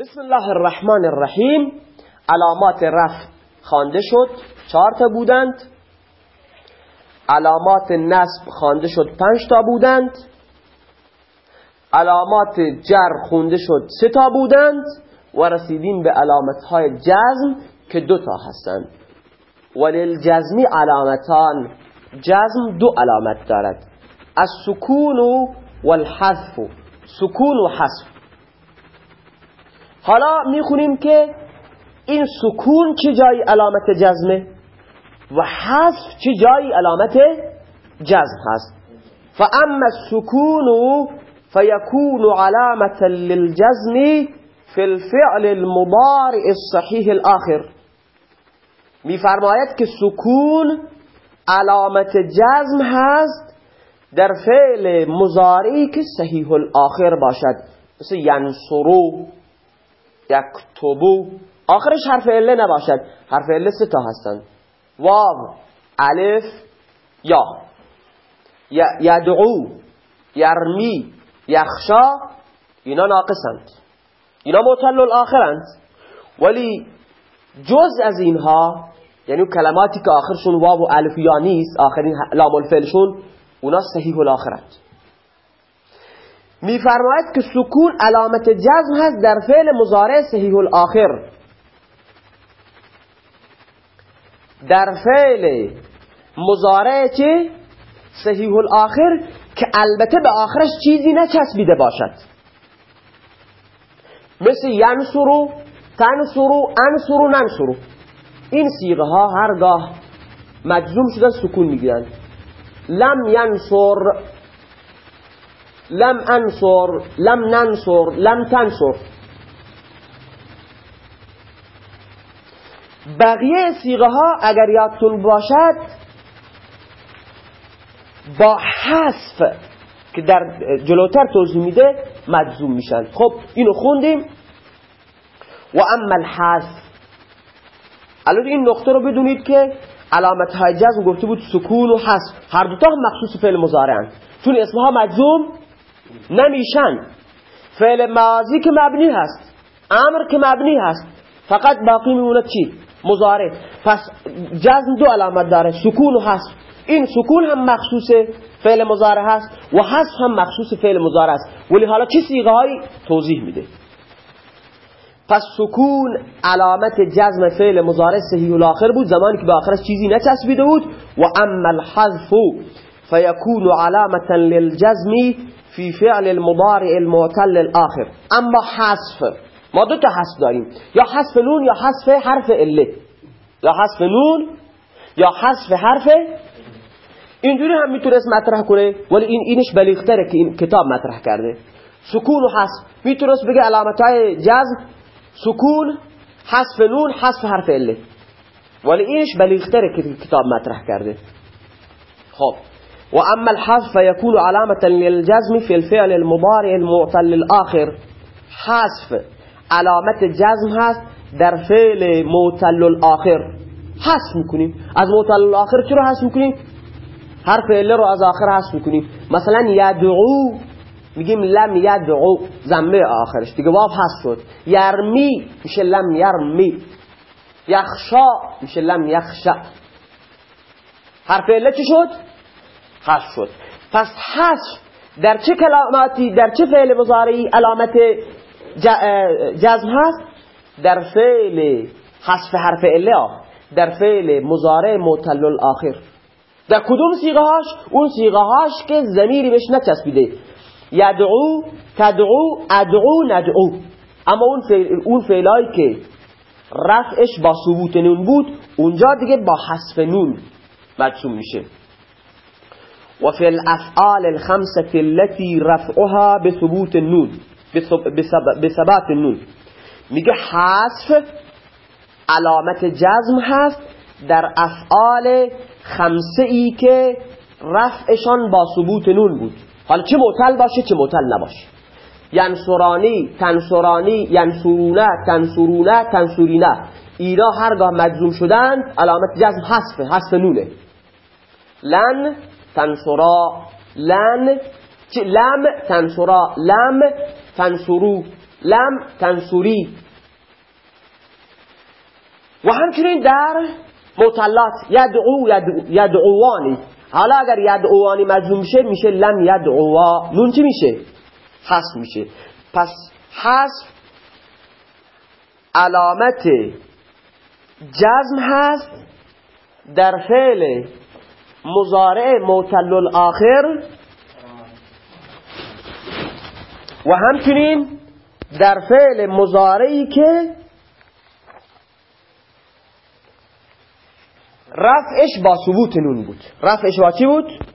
بسم الله الرحمن الرحیم علامات رفع خوانده شد چهار تا بودند علامات نصب خوانده شد پنج تا بودند علامات جر خونده شد سه تا بودند و رسیدیم به علامت های جزم که دو تا هستند وللجزمی علامتان جزم دو علامت دارد السکون و الحذف سکون و حذف حالا می‌خونیم که این سکون چه جایی علامت جزمه و حذف چه جایی علامت جزم هست. فاما السکون فيكون علامة للجزم في الفعل المضارع الصحيح الآخر. میفرماید که سکون علامت جزم هست در فعل مضارعی که صحیح الاخر باشد. مثل ینصرو یکتبو. آخرش حرف عله نباشد. حرف عله سه تا هستند واو. الف. یا. یدعو. یرمی. یخشا. اینا ناقصند. اینا معتل الاخرند. ولی جز از اینها یعنی کلماتی که آخرشون واو و الف یا نیست آخرین لام الفعلشون اونا صحیح الاخرند. میفرماید که سکون علامت جزم هست در فعل مضارع صحیح الاخر در فعل مضارع چه صحیح الاخر که البته به آخرش چیزی نچسبیده باشد. مثل ینصرو تنصرو انصرو ننصرو. این سیغه ها هرگاه مجزوم شدن سکون می‌گیرن لم ینصر لم انصر لم ننصر لم تنصر. بقیه سیغه ها اگر یادتون باشد با حذف که در جلوتر توضیح میده مجزوم میشن. خب اینو خوندیم. و اما الحذف. الان این نقطه رو بدونید که علامت های جزم گفته بود سکون و حذف. هر دوتا هم مخصوص فعل مضارعن. چون اسمها مجزوم نمیشن. فعل ماضی که مبنی هست امر که مبنی هست فقط باقی میمونه چی؟ مضارع. پس جزم دو علامت داره سکون و حذف این سکون هم مخصوص فعل مضارع هست و حذف هم مخصوص فعل مضارع است. ولی حالا چه سیغه هایی توضیح میده؟ پس سکون علامت جزم فعل مضارع صحیح الاخر بود زمانی که به آخرش چیزی نچسبیده بود. و اما الحذف فيكون علامة للجزم في فعل المضارع المعتل الاخر اما حذف ما دو تا حذف داریم. یا حذف نون یا حذف حرف اله یا حذف نون یا حذف حرف اینجوری هم می‌تونست مطرح کنه ولی این اینش بلیغتره که این کتاب مطرح کرده. سکون و حذف. می‌تونست بگه علامت های جزم سکون حذف نون حذف حرف اله ولی اینش بلیغتره که کتاب مطرح کرده. خب. و اما الحذف فيكون علامة للجزم في الفعل المضارع المعتل الآخر حذف علامت جزم هست در فعل معتل الآخر حذف میکنیم. از معتل الآخر چرا حذف میکنیم؟ حرف عله رو از آخر حذف میکنیم. مثلا یدعو میگیم لم یدعو زمه آخرش. دیگه واف حذف شد. یرمی میشه لم یرمی. یخشا میشه لم یخشا. حرف عله چی شد؟ حذف شد. پس حذف در چه کلماتی در چه فعل مضارعی علامت جزم هست؟ در فعل حذف حرف عله در فعل مضارع معتل الاخر در کدوم سیغه هاش اون سیغه هاش که زمیری بهش نچسبیده. یدعو تدعو ادعو ندعو. اما اون فعل اون فعلایی که رفعش با ثبوت نون بود اونجا دیگه با حذف نون مجزوم میشه. و فی الافعال الخمسه التي رفعها بثبوت النون بثبات النون. میگه حذف علامت جزم هست در افعال خمسه ای که رفعشان با ثبوت نون بود. حالا چه معتل باشه چه معتل نباشه. ینصرانی تنصرانی ینصرونه تنصرونه تنصرینه. اینا هرگاه مجزوم شدن علامت جزم حذف حذف نونه. لن تنصرا لن لم تنصرا لم تنصرو لم تنصری. و همچنین در مطلات یدعو یدعوانی. حالا اگر یدعوانی مجزوم میشه میشه لم یدعوا. نون چی میشه؟ حذف میشه. پس حذف علامت جزم هست در فعل مزارع معتل الاخر و همچنین در فعل مزارعی که رفعش با ثبوت نون بود رفعش با چی بود؟